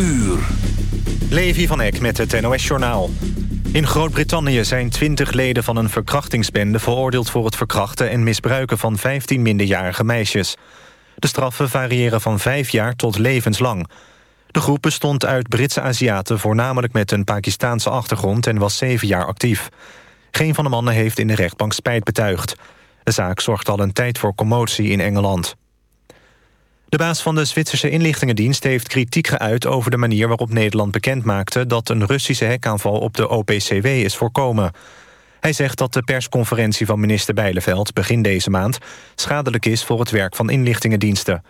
uur. Levi van Eck met het NOS-journaal. In Groot-Brittannië zijn 20 leden van een verkrachtingsbende... veroordeeld voor het verkrachten en misbruiken van 15 minderjarige meisjes. De straffen variëren van vijf jaar tot levenslang. De groep bestond uit Britse Aziaten... voornamelijk met een Pakistaanse achtergrond en was zeven jaar actief. Geen van de mannen heeft in de rechtbank spijt betuigd. De zaak zorgt al een tijd voor commotie in Engeland. De baas van de Zwitserse inlichtingendienst heeft kritiek geuit... over de manier waarop Nederland bekendmaakte... dat een Russische hekaanval op de OPCW is voorkomen. Hij zegt dat de persconferentie van minister Bijleveld... begin deze maand schadelijk is voor het werk van inlichtingendiensten.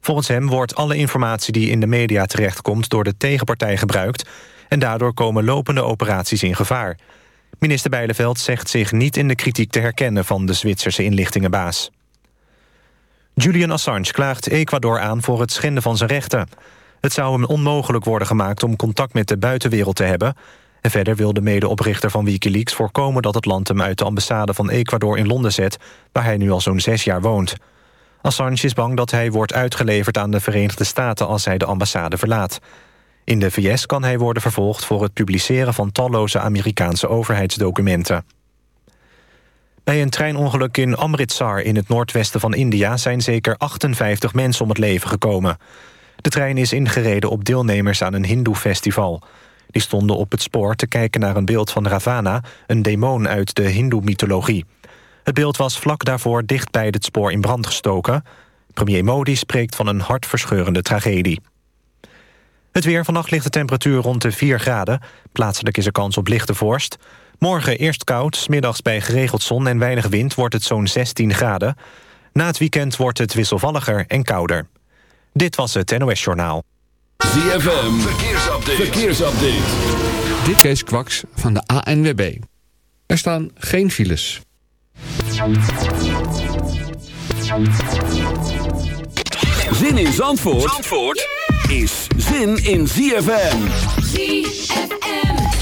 Volgens hem wordt alle informatie die in de media terechtkomt... door de tegenpartij gebruikt... en daardoor komen lopende operaties in gevaar. Minister Bijleveld zegt zich niet in de kritiek te herkennen... van de Zwitserse inlichtingenbaas. Julian Assange klaagt Ecuador aan voor het schenden van zijn rechten. Het zou hem onmogelijk worden gemaakt om contact met de buitenwereld te hebben... En verder wil de medeoprichter van Wikileaks voorkomen dat het land hem uit de ambassade van Ecuador in Londen zet, waar hij nu al zo'n zes jaar woont. Assange is bang dat hij wordt uitgeleverd aan de Verenigde Staten als hij de ambassade verlaat. In de VS kan hij worden vervolgd voor het publiceren van talloze Amerikaanse overheidsdocumenten. Bij een treinongeluk in Amritsar in het noordwesten van India... zijn zeker 58 mensen om het leven gekomen. De trein is ingereden op deelnemers aan een hindoe-festival. Die stonden op het spoor te kijken naar een beeld van Ravana... een demon uit de hindoe-mythologie. Het beeld was vlak daarvoor dicht bij het spoor in brand gestoken. Premier Modi spreekt van een hartverscheurende tragedie. Het weer vannacht ligt de temperatuur rond de 4 graden. Plaatselijk is er kans op lichte vorst. Morgen eerst koud, smiddags bij geregeld zon en weinig wind wordt het zo'n 16 graden. Na het weekend wordt het wisselvalliger en kouder. Dit was het NOS Journaal. ZFM, verkeersupdate. verkeersupdate. Dit is Kwaks van de ANWB. Er staan geen files. Zin in Zandvoort, Zandvoort is zin in ZFM. ZFM.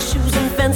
shoes and fancy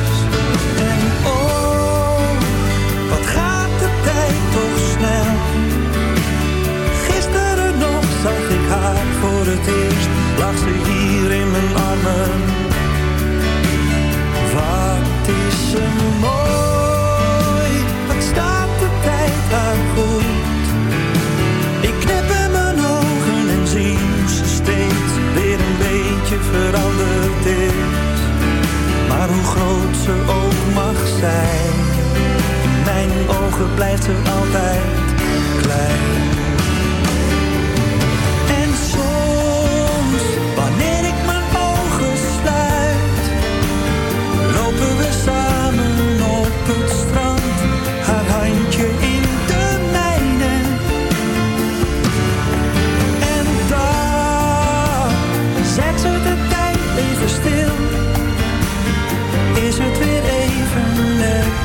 Beetje veranderd is. Maar hoe groot ze ook mag zijn, in mijn ogen blijft ze altijd klein.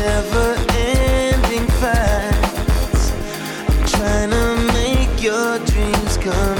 Never ending fights. I'm trying to make your dreams come